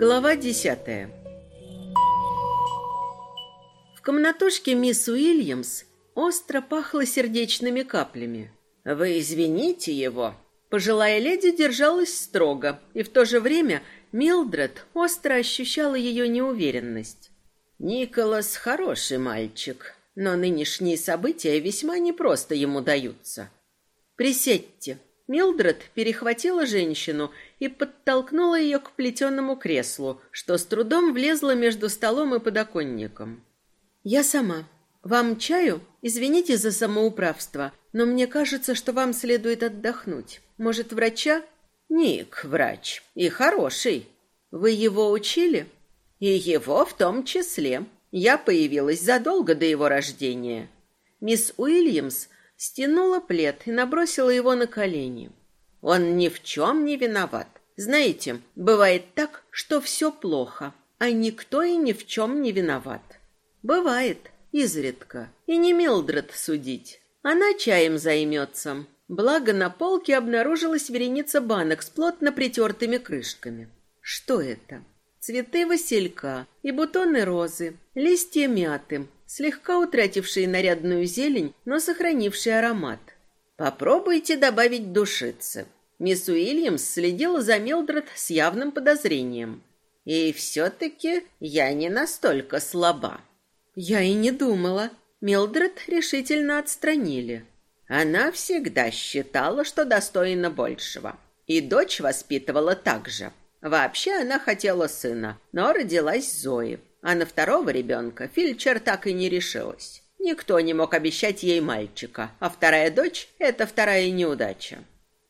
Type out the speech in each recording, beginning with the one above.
Глава десятая. В комнатушке мисс Уильямс остро пахло сердечными каплями. «Вы извините его». Пожилая леди держалась строго, и в то же время Милдред остро ощущала ее неуверенность. «Николас хороший мальчик, но нынешние события весьма непросто ему даются». «Присядьте», Милдред перехватила женщину и подтолкнула ее к плетеному креслу, что с трудом влезло между столом и подоконником. «Я сама. Вам чаю? Извините за самоуправство, но мне кажется, что вам следует отдохнуть. Может, врача?» «Ник, врач. И хороший. Вы его учили?» «И его в том числе. Я появилась задолго до его рождения». Мисс Уильямс стянула плед и набросила его на колени. Он ни в чем не виноват. Знаете, бывает так, что все плохо, а никто и ни в чем не виноват. Бывает, изредка. И не Милдред судить. Она чаем займется. Благо на полке обнаружилась вереница банок с плотно притертыми крышками. Что это? Цветы василька и бутоны розы, листья мяты, слегка утратившие нарядную зелень, но сохранившие аромат. Попробуйте добавить душицы. Мисс Уильямс следила за Милдред с явным подозрением. И все-таки я не настолько слаба. Я и не думала. Милдред решительно отстранили. Она всегда считала, что достойна большего. И дочь воспитывала так же. Вообще она хотела сына, но родилась Зои. А на второго ребенка Фильчер так и не решилась. Никто не мог обещать ей мальчика, а вторая дочь — это вторая неудача.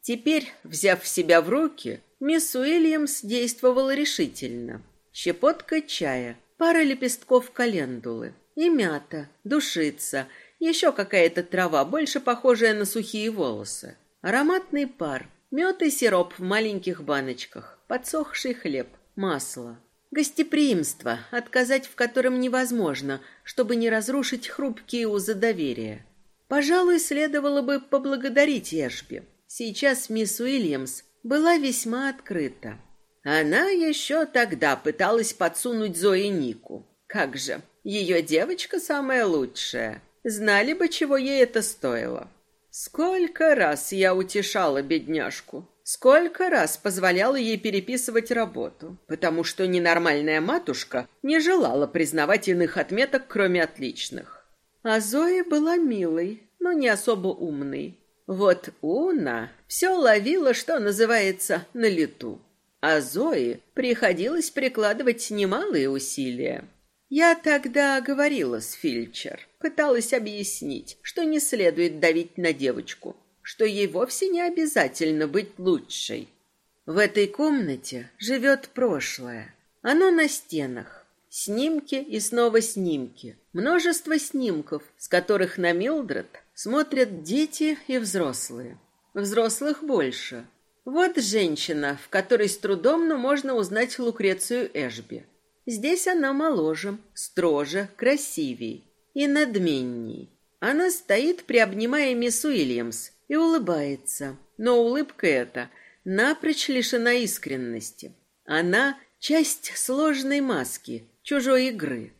Теперь, взяв себя в руки, мисс Уильямс действовала решительно. Щепотка чая, пара лепестков календулы и мята, душица, еще какая-то трава, больше похожая на сухие волосы. Ароматный пар, мед и сироп в маленьких баночках, подсохший хлеб, масло. Гостеприимство, отказать в котором невозможно, чтобы не разрушить хрупкие узы доверия. Пожалуй, следовало бы поблагодарить Эшби. Сейчас мисс Уильямс была весьма открыта. Она еще тогда пыталась подсунуть Зои Нику. Как же, ее девочка самая лучшая. Знали бы, чего ей это стоило. Сколько раз я утешала бедняжку. Сколько раз позволяла ей переписывать работу, потому что ненормальная матушка не желала признавать иных отметок, кроме отличных. А Зоя была милой, но не особо умной. Вот Уна все ловила, что называется, на лету. А Зои приходилось прикладывать немалые усилия. Я тогда говорила с Фильчер, пыталась объяснить, что не следует давить на девочку, что ей вовсе не обязательно быть лучшей. В этой комнате живет прошлое. Оно на стенах. Снимки и снова снимки. Множество снимков, с которых на Милдред смотрят дети и взрослые. Взрослых больше. Вот женщина, в которой с трудом, но можно узнать Лукрецию Эшби. Здесь она моложе, строже, красивей и надменней. Она стоит, приобнимая мисс Уильямс, и улыбается. Но улыбка эта напрочь лишена искренности. Она — часть сложной маски, чужой игры.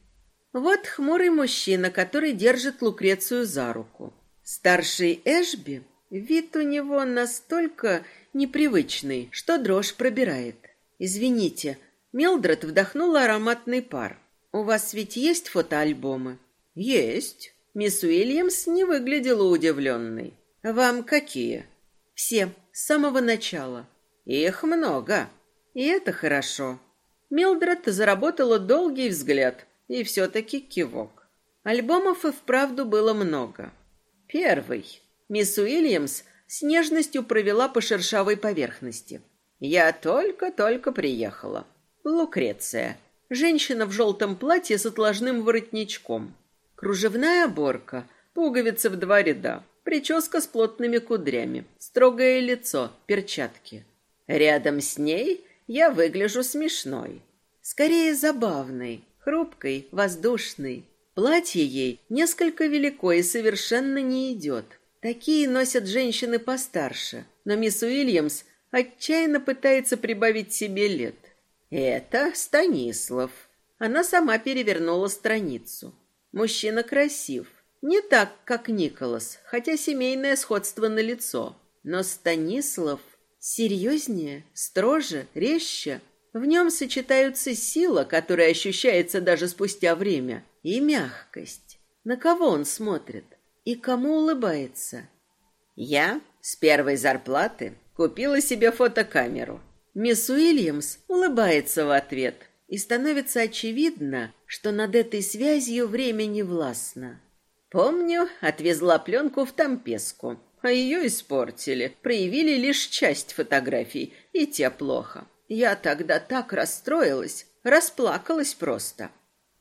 Вот хмурый мужчина, который держит Лукрецию за руку. Старший Эшби, вид у него настолько непривычный, что дрожь пробирает. «Извините», Милдред вдохнула ароматный пар. «У вас ведь есть фотоальбомы?» «Есть». Мисс Уильямс не выглядела удивленной. Вам какие? Все, с самого начала. Их много. И это хорошо. Милдред заработала долгий взгляд и все-таки кивок. Альбомов и вправду было много. Первый. Мисс Уильямс с нежностью провела по шершавой поверхности. Я только-только приехала. Лукреция. Женщина в желтом платье с отложным воротничком. Кружевная оборка, пуговицы в два ряда. Прическа с плотными кудрями, строгое лицо, перчатки. Рядом с ней я выгляжу смешной. Скорее забавной, хрупкой, воздушной. Платье ей несколько велико и совершенно не идет. Такие носят женщины постарше, но мисс Уильямс отчаянно пытается прибавить себе лет. Это Станислав. Она сама перевернула страницу. Мужчина красив. Не так, как Николас, хотя семейное сходство на лицо. Но Станислав серьезнее, строже, резче. В нем сочетаются сила, которая ощущается даже спустя время, и мягкость. На кого он смотрит и кому улыбается? Я с первой зарплаты купила себе фотокамеру. Мисс Уильямс улыбается в ответ, и становится очевидно, что над этой связью время не властно. Помню, отвезла пленку в Тампеску, а ее испортили, проявили лишь часть фотографий, и те плохо. Я тогда так расстроилась, расплакалась просто.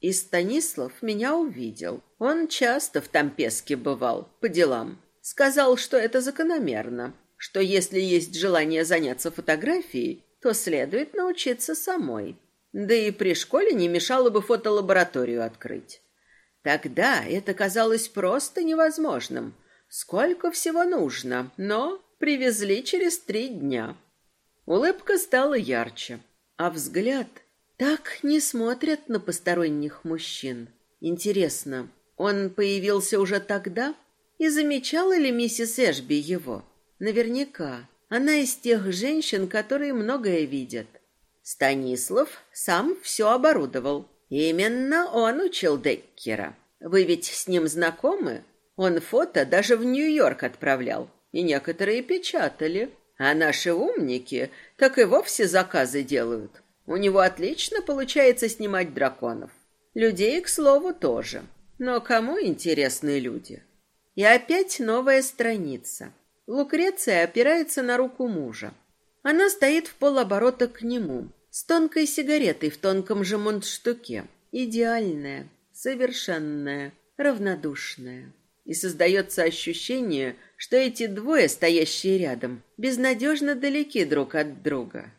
И Станислав меня увидел. Он часто в Тампеске бывал, по делам. Сказал, что это закономерно, что если есть желание заняться фотографией, то следует научиться самой. Да и при школе не мешало бы фотолабораторию открыть. Тогда это казалось просто невозможным. Сколько всего нужно, но привезли через три дня. Улыбка стала ярче, а взгляд так не смотрят на посторонних мужчин. Интересно, он появился уже тогда? И замечала ли миссис Эшби его? Наверняка. Она из тех женщин, которые многое видят. Станислав сам все оборудовал. Именно он учил Деккера. Вы ведь с ним знакомы? Он фото даже в Нью-Йорк отправлял, и некоторые печатали. А наши умники так и вовсе заказы делают. У него отлично получается снимать драконов. Людей, к слову, тоже. Но кому интересны люди? И опять новая страница. Лукреция опирается на руку мужа. Она стоит в полоборота к нему, с тонкой сигаретой в тонком же мундштуке. Идеальная, совершенная, равнодушная. И создается ощущение, что эти двое, стоящие рядом, безнадежно далеки друг от друга.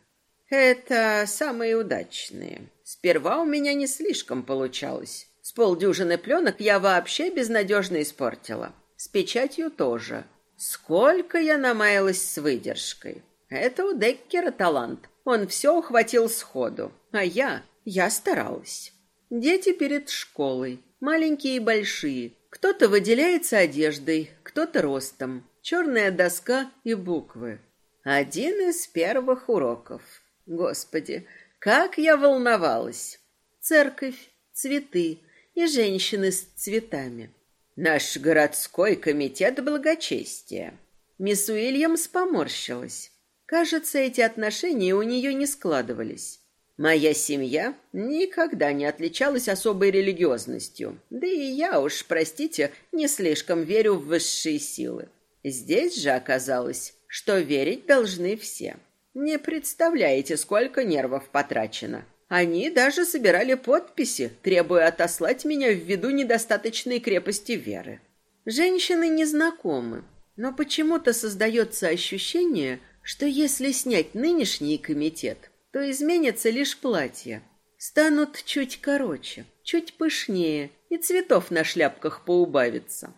Это самые удачные. Сперва у меня не слишком получалось. С полдюжины пленок я вообще безнадежно испортила. С печатью тоже. Сколько я намаялась с выдержкой. Это у Деккера талант. Он все ухватил сходу, а я, я старалась. Дети перед школой, маленькие и большие. Кто-то выделяется одеждой, кто-то ростом. Черная доска и буквы. Один из первых уроков. Господи, как я волновалась. Церковь, цветы и женщины с цветами. Наш городской комитет благочестия. Мисс Уильямс поморщилась. Кажется, эти отношения у нее не складывались. Моя семья никогда не отличалась особой религиозностью. Да и я уж, простите, не слишком верю в высшие силы. Здесь же оказалось, что верить должны все. Не представляете, сколько нервов потрачено. Они даже собирали подписи, требуя отослать меня ввиду недостаточной крепости веры. Женщины не знакомы, но почему-то создается ощущение, что если снять нынешний комитет, то изменится лишь платье. Станут чуть короче, чуть пышнее, и цветов на шляпках поубавится.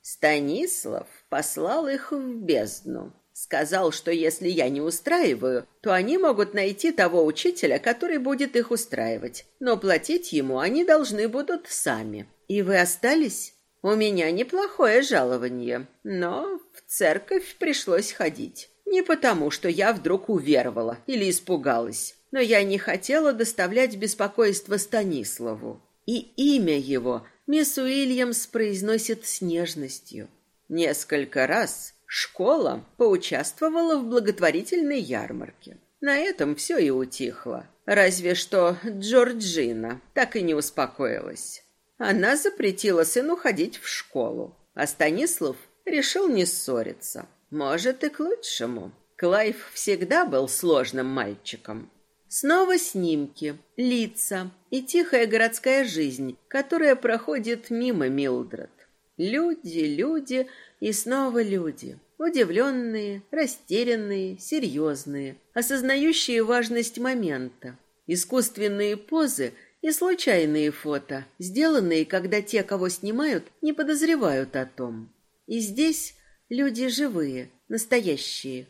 Станислав послал их в бездну. Сказал, что если я не устраиваю, то они могут найти того учителя, который будет их устраивать. Но платить ему они должны будут сами. И вы остались? У меня неплохое жалование, но в церковь пришлось ходить. Не потому, что я вдруг уверовала или испугалась, но я не хотела доставлять беспокойство Станиславу. И имя его мисс Уильямс произносит с нежностью. Несколько раз школа поучаствовала в благотворительной ярмарке. На этом все и утихло. Разве что Джорджина так и не успокоилась. Она запретила сыну ходить в школу, а Станислав решил не ссориться. Может, и к лучшему. Клайв всегда был сложным мальчиком. Снова снимки, лица и тихая городская жизнь, которая проходит мимо Милдред. Люди, люди и снова люди. Удивленные, растерянные, серьезные, осознающие важность момента. Искусственные позы и случайные фото, сделанные, когда те, кого снимают, не подозревают о том. И здесь Люди живые, настоящие.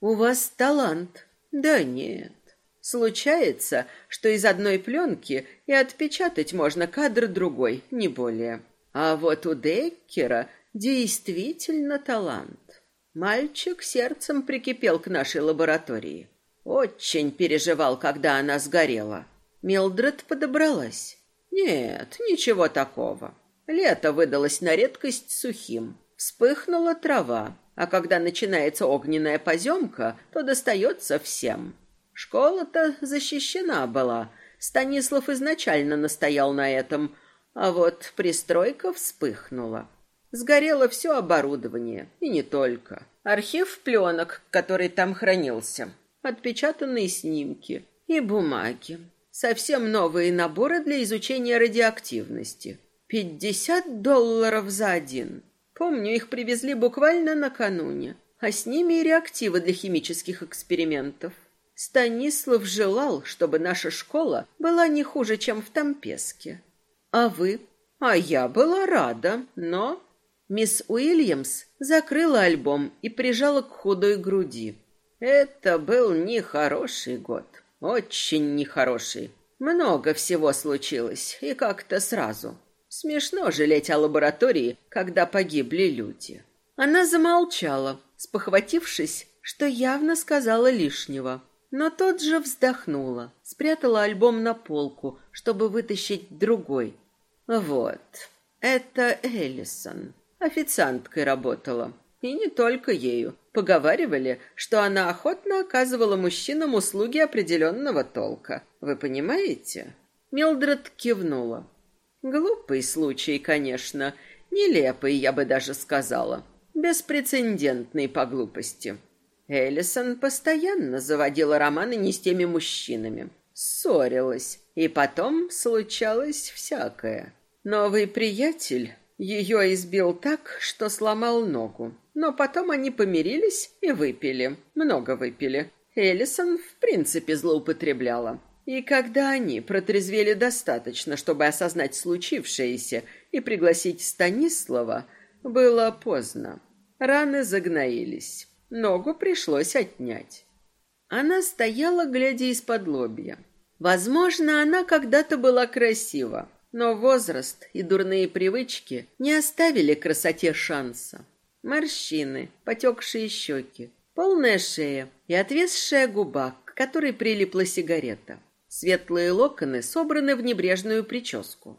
У вас талант. Да нет. Случается, что из одной пленки и отпечатать можно кадр другой, не более. А вот у Деккера действительно талант. Мальчик сердцем прикипел к нашей лаборатории. Очень переживал, когда она сгорела. Милдред подобралась. Нет, ничего такого. Лето выдалось на редкость сухим. Вспыхнула трава, а когда начинается огненная поземка, то достается всем. Школа-то защищена была. Станислав изначально настоял на этом, а вот пристройка вспыхнула. Сгорело все оборудование, и не только. Архив пленок, который там хранился, отпечатанные снимки и бумаги. Совсем новые наборы для изучения радиоактивности. Пятьдесят долларов за один. Помню, их привезли буквально накануне, а с ними и реактивы для химических экспериментов. Станислав желал, чтобы наша школа была не хуже, чем в Тампеске. А вы? А я была рада, но... Мисс Уильямс закрыла альбом и прижала к худой груди. Это был нехороший год. Очень нехороший. Много всего случилось, и как-то сразу. Смешно жалеть о лаборатории, когда погибли люди. Она замолчала, спохватившись, что явно сказала лишнего. Но тот же вздохнула, спрятала альбом на полку, чтобы вытащить другой. Вот, это Эллисон. Официанткой работала. И не только ею. Поговаривали, что она охотно оказывала мужчинам услуги определенного толка. Вы понимаете? Милдред кивнула. Глупый случай, конечно. Нелепый, я бы даже сказала. Беспрецедентный по глупости. Эллисон постоянно заводила романы не с теми мужчинами. Ссорилась. И потом случалось всякое. Новый приятель ее избил так, что сломал ногу. Но потом они помирились и выпили. Много выпили. Эллисон в принципе злоупотребляла. И когда они протрезвели достаточно, чтобы осознать случившееся и пригласить Станислава, было поздно. Раны загноились. Ногу пришлось отнять. Она стояла, глядя из-под лобья. Возможно, она когда-то была красива, но возраст и дурные привычки не оставили красоте шанса. Морщины, потекшие щеки, полная шея и отвесшая губа, к которой прилипла сигарета. Светлые локоны собраны в небрежную прическу.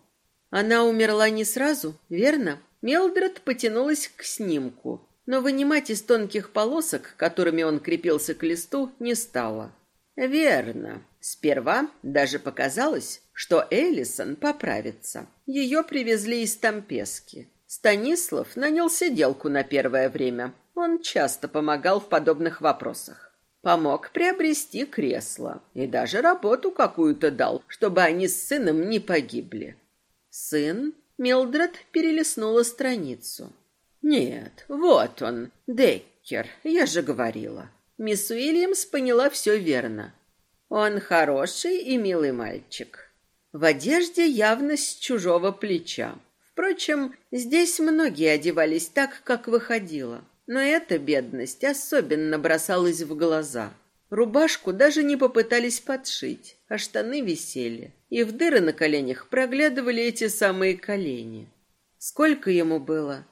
Она умерла не сразу, верно? Мелдред потянулась к снимку, но вынимать из тонких полосок, которыми он крепился к листу, не стала. Верно. Сперва даже показалось, что Эллисон поправится. Ее привезли из Тампески. Станислав нанял сиделку на первое время. Он часто помогал в подобных вопросах. Помог приобрести кресло и даже работу какую-то дал, чтобы они с сыном не погибли. Сын Милдред перелистнула страницу. Нет, вот он, Деккер, я же говорила. Мисс Уильямс поняла все верно. Он хороший и милый мальчик. В одежде явно с чужого плеча. Впрочем, здесь многие одевались так, как выходило. Но эта бедность особенно бросалась в глаза. Рубашку даже не попытались подшить, а штаны висели, и в дыры на коленях проглядывали эти самые колени. Сколько ему было?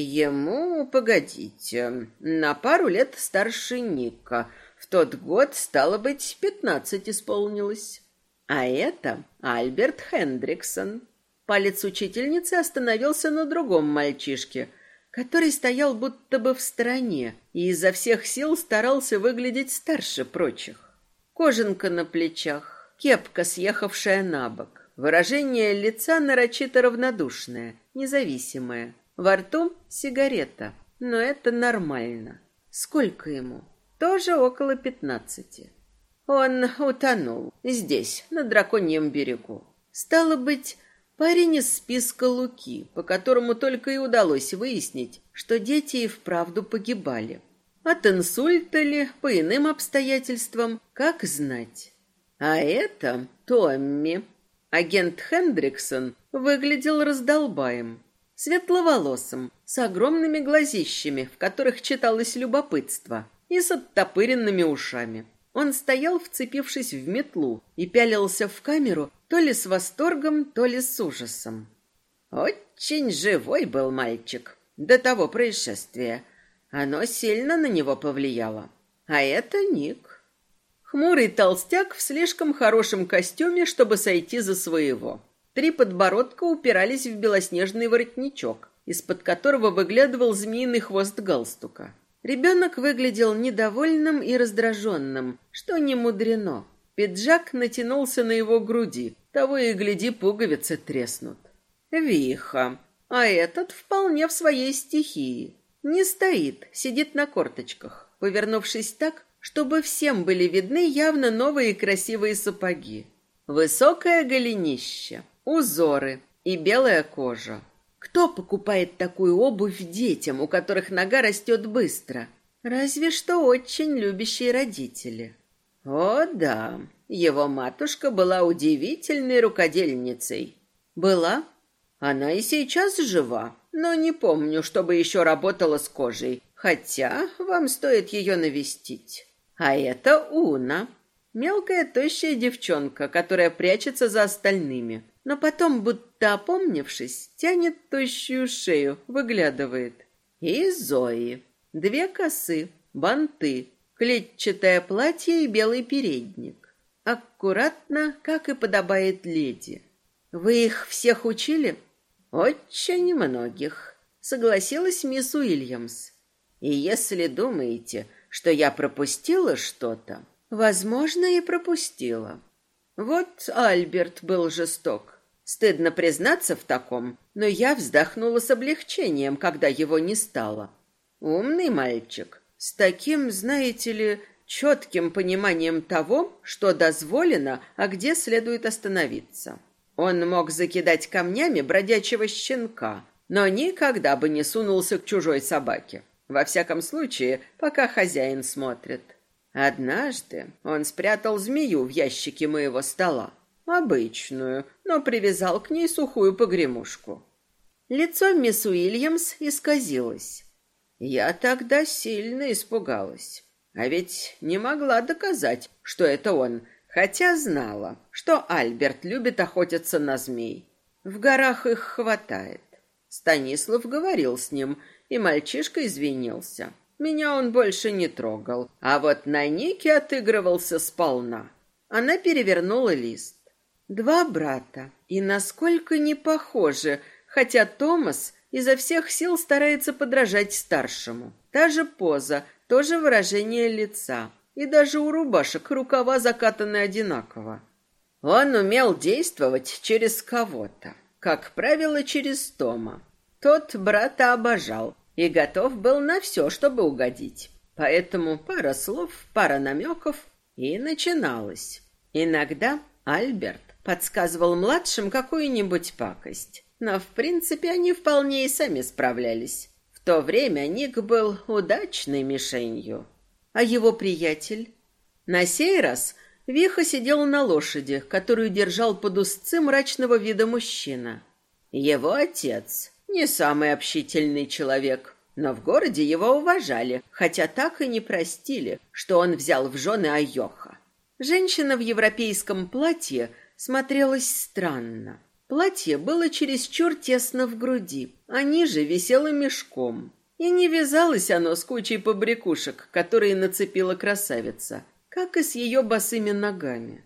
Ему, погодите, на пару лет старше Ника. В тот год, стало быть, пятнадцать исполнилось. А это Альберт Хендриксон. Палец учительницы остановился на другом мальчишке – который стоял будто бы в стороне и изо всех сил старался выглядеть старше прочих. Кожанка на плечах, кепка, съехавшая на бок, выражение лица нарочито равнодушное, независимое. Во рту сигарета, но это нормально. Сколько ему? Тоже около пятнадцати. Он утонул здесь, на драконьем берегу. Стало быть, Парень из списка Луки, по которому только и удалось выяснить, что дети и вправду погибали. От инсульта ли, по иным обстоятельствам, как знать. А это Томми. Агент Хендриксон выглядел раздолбаем, светловолосым, с огромными глазищами, в которых читалось любопытство, и с оттопыренными ушами. Он стоял, вцепившись в метлу, и пялился в камеру то ли с восторгом, то ли с ужасом. Очень живой был мальчик до того происшествия. Оно сильно на него повлияло. А это Ник. Хмурый толстяк в слишком хорошем костюме, чтобы сойти за своего. Три подбородка упирались в белоснежный воротничок, из-под которого выглядывал змеиный хвост галстука. Ребенок выглядел недовольным и раздраженным, что не мудрено. Пиджак натянулся на его груди, того и гляди, пуговицы треснут. Виха, а этот вполне в своей стихии. Не стоит, сидит на корточках, повернувшись так, чтобы всем были видны явно новые красивые сапоги. Высокое голенище, узоры и белая кожа. Кто покупает такую обувь детям, у которых нога растет быстро? Разве что очень любящие родители. О, да, его матушка была удивительной рукодельницей. Была? Она и сейчас жива, но не помню, чтобы еще работала с кожей, хотя вам стоит ее навестить. А это Уна, мелкая тощая девчонка, которая прячется за остальными но потом, будто опомнившись, тянет тощую шею, выглядывает. И Зои. Две косы, банты, клетчатое платье и белый передник. Аккуратно, как и подобает леди. Вы их всех учили? Очень многих, согласилась мисс Уильямс. И если думаете, что я пропустила что-то, возможно, и пропустила. Вот Альберт был жесток. Стыдно признаться в таком, но я вздохнула с облегчением, когда его не стало. Умный мальчик, с таким, знаете ли, четким пониманием того, что дозволено, а где следует остановиться. Он мог закидать камнями бродячего щенка, но никогда бы не сунулся к чужой собаке. Во всяком случае, пока хозяин смотрит. Однажды он спрятал змею в ящике моего стола. Обычную, но привязал к ней сухую погремушку. Лицо мисс Уильямс исказилось. Я тогда сильно испугалась. А ведь не могла доказать, что это он, хотя знала, что Альберт любит охотиться на змей. В горах их хватает. Станислав говорил с ним, и мальчишка извинился. Меня он больше не трогал, а вот на Нике отыгрывался сполна. Она перевернула лист. Два брата, и насколько не похожи, хотя Томас изо всех сил старается подражать старшему. Та же поза, то же выражение лица, и даже у рубашек рукава закатаны одинаково. Он умел действовать через кого-то, как правило, через Тома. Тот брата обожал и готов был на все, чтобы угодить. Поэтому пара слов, пара намеков, и начиналось. Иногда Альберт подсказывал младшим какую-нибудь пакость. Но, в принципе, они вполне и сами справлялись. В то время Ник был удачной мишенью. А его приятель? На сей раз Виха сидел на лошади, которую держал под узцы мрачного вида мужчина. Его отец не самый общительный человек, но в городе его уважали, хотя так и не простили, что он взял в жены Айоха. Женщина в европейском платье – смотрелось странно. Платье было чересчур тесно в груди, а ниже висело мешком. И не вязалось оно с кучей побрякушек, которые нацепила красавица, как и с ее босыми ногами.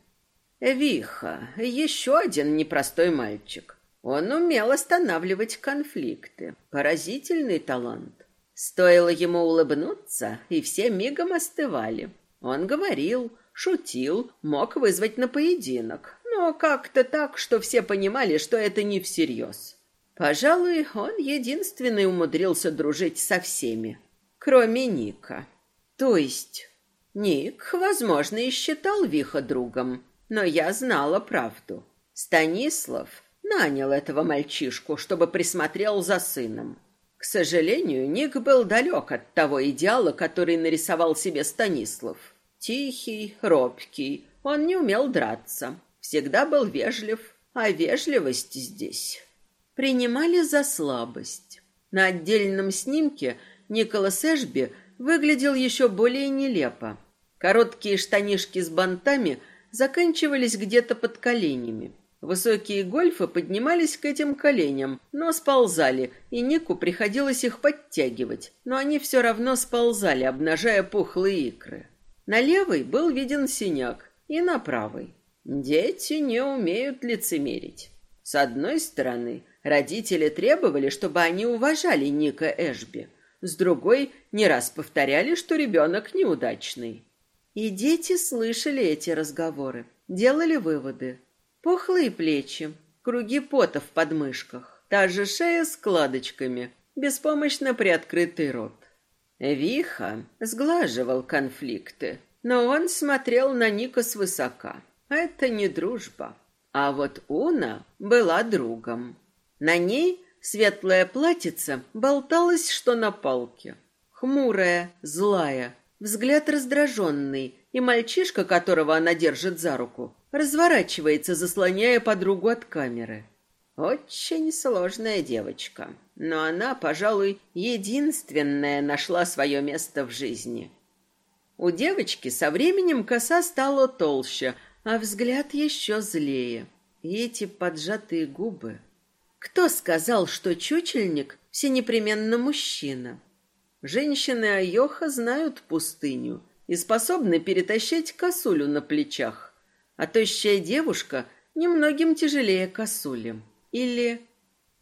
Виха, еще один непростой мальчик. Он умел останавливать конфликты. Поразительный талант. Стоило ему улыбнуться, и все мигом остывали. Он говорил, шутил, мог вызвать на поединок, но как-то так, что все понимали, что это не всерьез. Пожалуй, он единственный умудрился дружить со всеми, кроме Ника. То есть Ник, возможно, и считал Виха другом, но я знала правду. Станислав нанял этого мальчишку, чтобы присмотрел за сыном. К сожалению, Ник был далек от того идеала, который нарисовал себе Станислав. Тихий, робкий, он не умел драться всегда был вежлив, а вежливость здесь принимали за слабость. На отдельном снимке Николас Эшби выглядел еще более нелепо. Короткие штанишки с бантами заканчивались где-то под коленями. Высокие гольфы поднимались к этим коленям, но сползали, и Нику приходилось их подтягивать, но они все равно сползали, обнажая пухлые икры. На левой был виден синяк, и на правой. Дети не умеют лицемерить. С одной стороны, родители требовали, чтобы они уважали Ника Эшби. С другой, не раз повторяли, что ребенок неудачный. И дети слышали эти разговоры, делали выводы. Пухлые плечи, круги пота в подмышках, та же шея с складочками, беспомощно приоткрытый рот. Виха сглаживал конфликты, но он смотрел на Ника свысока. Это не дружба. А вот Уна была другом. На ней светлая платьице болталась, что на палке. Хмурая, злая, взгляд раздраженный, и мальчишка, которого она держит за руку, разворачивается, заслоняя подругу от камеры. Очень сложная девочка, но она, пожалуй, единственная нашла свое место в жизни. У девочки со временем коса стала толще, а взгляд еще злее. И эти поджатые губы. Кто сказал, что чучельник все непременно мужчина? Женщины Айоха знают пустыню и способны перетащить косулю на плечах, а тощая девушка немногим тяжелее косули. Или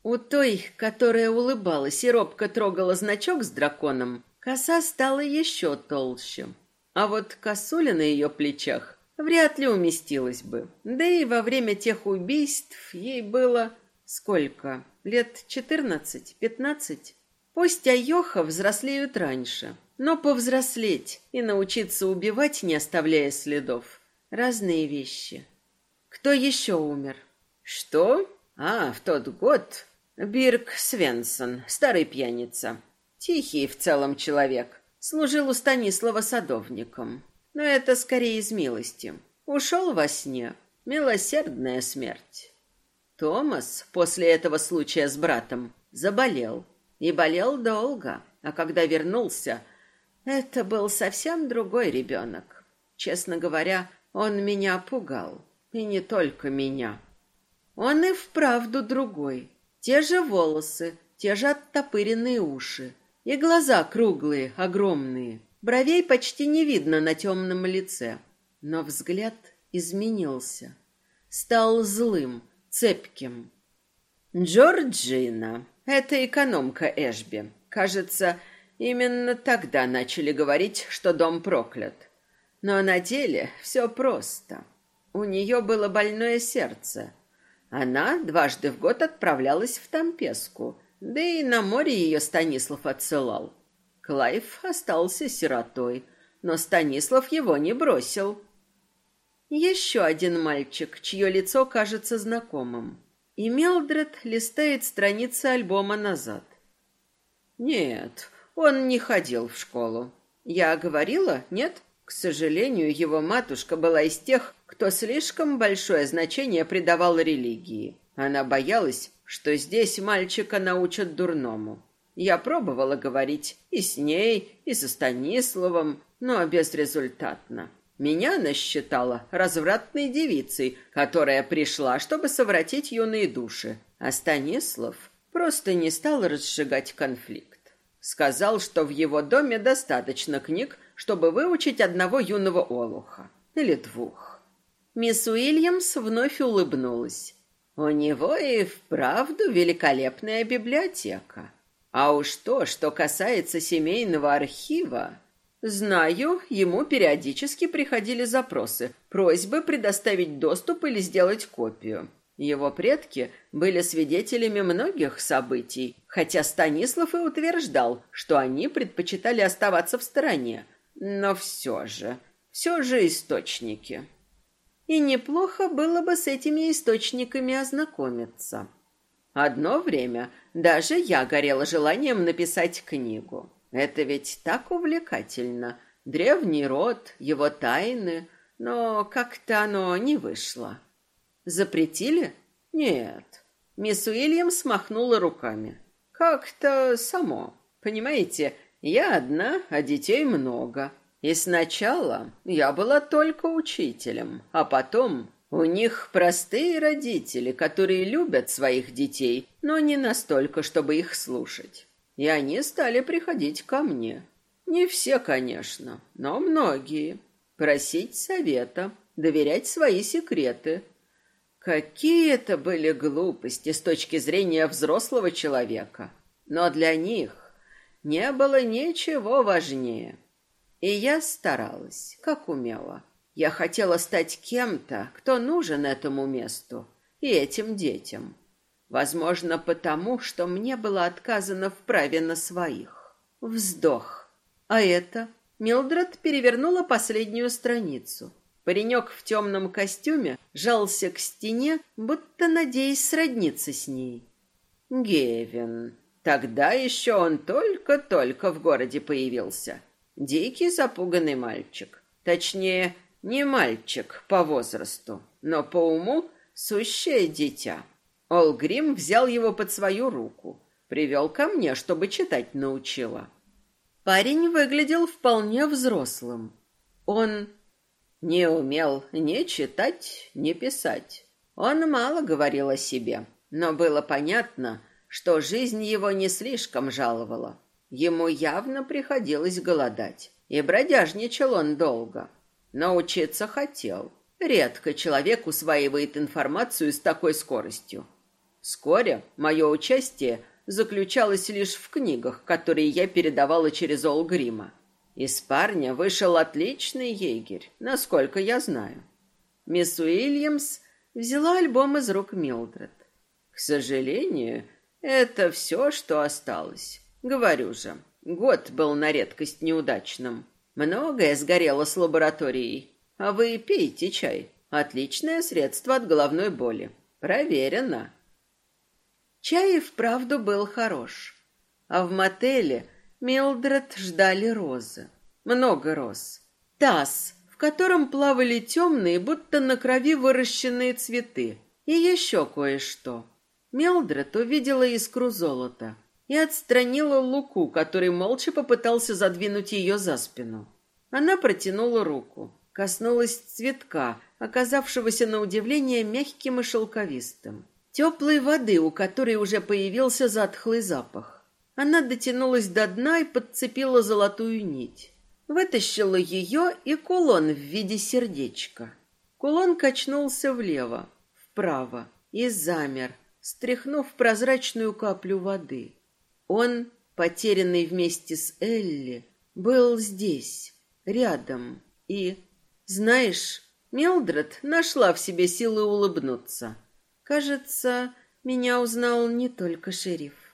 у той, которая улыбалась и робко трогала значок с драконом, коса стала еще толще. А вот косуля на ее плечах вряд ли уместилась бы. Да и во время тех убийств ей было сколько? Лет четырнадцать, пятнадцать? Пусть Айоха взрослеют раньше, но повзрослеть и научиться убивать, не оставляя следов. Разные вещи. Кто еще умер? Что? А, в тот год Бирк Свенсон, старый пьяница. Тихий в целом человек. Служил у Станислава садовником но это скорее из милости. Ушел во сне. Милосердная смерть. Томас после этого случая с братом заболел. И болел долго. А когда вернулся, это был совсем другой ребенок. Честно говоря, он меня пугал. И не только меня. Он и вправду другой. Те же волосы, те же оттопыренные уши. И глаза круглые, огромные. Бровей почти не видно на темном лице, но взгляд изменился. Стал злым, цепким. Джорджина, это экономка Эшби. Кажется, именно тогда начали говорить, что дом проклят. Но на деле все просто. У нее было больное сердце. Она дважды в год отправлялась в Тампеску, да и на море ее Станислав отсылал. Клайв остался сиротой, но Станислав его не бросил. Еще один мальчик, чье лицо кажется знакомым. И Мелдред листает страницы альбома назад. Нет, он не ходил в школу. Я говорила, нет? К сожалению, его матушка была из тех, кто слишком большое значение придавал религии. Она боялась, что здесь мальчика научат дурному. Я пробовала говорить и с ней, и со Станиславом, но безрезультатно. Меня она считала развратной девицей, которая пришла, чтобы совратить юные души. А Станислав просто не стал разжигать конфликт. Сказал, что в его доме достаточно книг, чтобы выучить одного юного олуха. Или двух. Мисс Уильямс вновь улыбнулась. У него и вправду великолепная библиотека. А уж то, что касается семейного архива, знаю, ему периодически приходили запросы, просьбы предоставить доступ или сделать копию. Его предки были свидетелями многих событий, хотя Станислав и утверждал, что они предпочитали оставаться в стороне. Но все же, все же источники. И неплохо было бы с этими источниками ознакомиться. Одно время даже я горела желанием написать книгу. Это ведь так увлекательно. Древний род, его тайны, но как-то оно не вышло. Запретили? Нет. Мисс Уильям смахнула руками. Как-то само. Понимаете, я одна, а детей много. И сначала я была только учителем, а потом у них простые родители, которые любят своих детей, но не настолько, чтобы их слушать. И они стали приходить ко мне. Не все, конечно, но многие. Просить совета, доверять свои секреты. Какие это были глупости с точки зрения взрослого человека. Но для них не было ничего важнее. И я старалась, как умела. Я хотела стать кем-то, кто нужен этому месту и этим детям. Возможно, потому, что мне было отказано в праве на своих. Вздох. А это... Милдред перевернула последнюю страницу. Паренек в темном костюме жался к стене, будто надеясь сродниться с ней. Гевин. Тогда еще он только-только в городе появился. Дикий запуганный мальчик. Точнее, не мальчик по возрасту, но по уму сущее дитя. Олгрим взял его под свою руку, привел ко мне, чтобы читать научила. Парень выглядел вполне взрослым. Он не умел ни читать, ни писать. Он мало говорил о себе, но было понятно, что жизнь его не слишком жаловала. Ему явно приходилось голодать, и бродяжничал он долго. Научиться хотел. Редко человек усваивает информацию с такой скоростью. Вскоре мое участие заключалось лишь в книгах, которые я передавала через Олгрима. Из парня вышел отличный егерь, насколько я знаю. Мисс Уильямс взяла альбом из рук Милдред. К сожалению, это все, что осталось. Говорю же, год был на редкость неудачным. Многое сгорело с лабораторией. А вы пейте чай. Отличное средство от головной боли. Проверено. Чай и вправду был хорош. А в мотеле Милдред ждали розы. Много роз. Таз, в котором плавали темные, будто на крови выращенные цветы. И еще кое-что. Милдред увидела искру золота и отстранила Луку, который молча попытался задвинуть ее за спину. Она протянула руку, коснулась цветка, оказавшегося на удивление мягким и шелковистым. Теплой воды, у которой уже появился затхлый запах. Она дотянулась до дна и подцепила золотую нить. Вытащила ее и кулон в виде сердечка. Кулон качнулся влево, вправо и замер, стряхнув прозрачную каплю воды. Он, потерянный вместе с Элли, был здесь, рядом. И, знаешь, Милдред нашла в себе силы улыбнуться. Кажется, меня узнал не только шериф.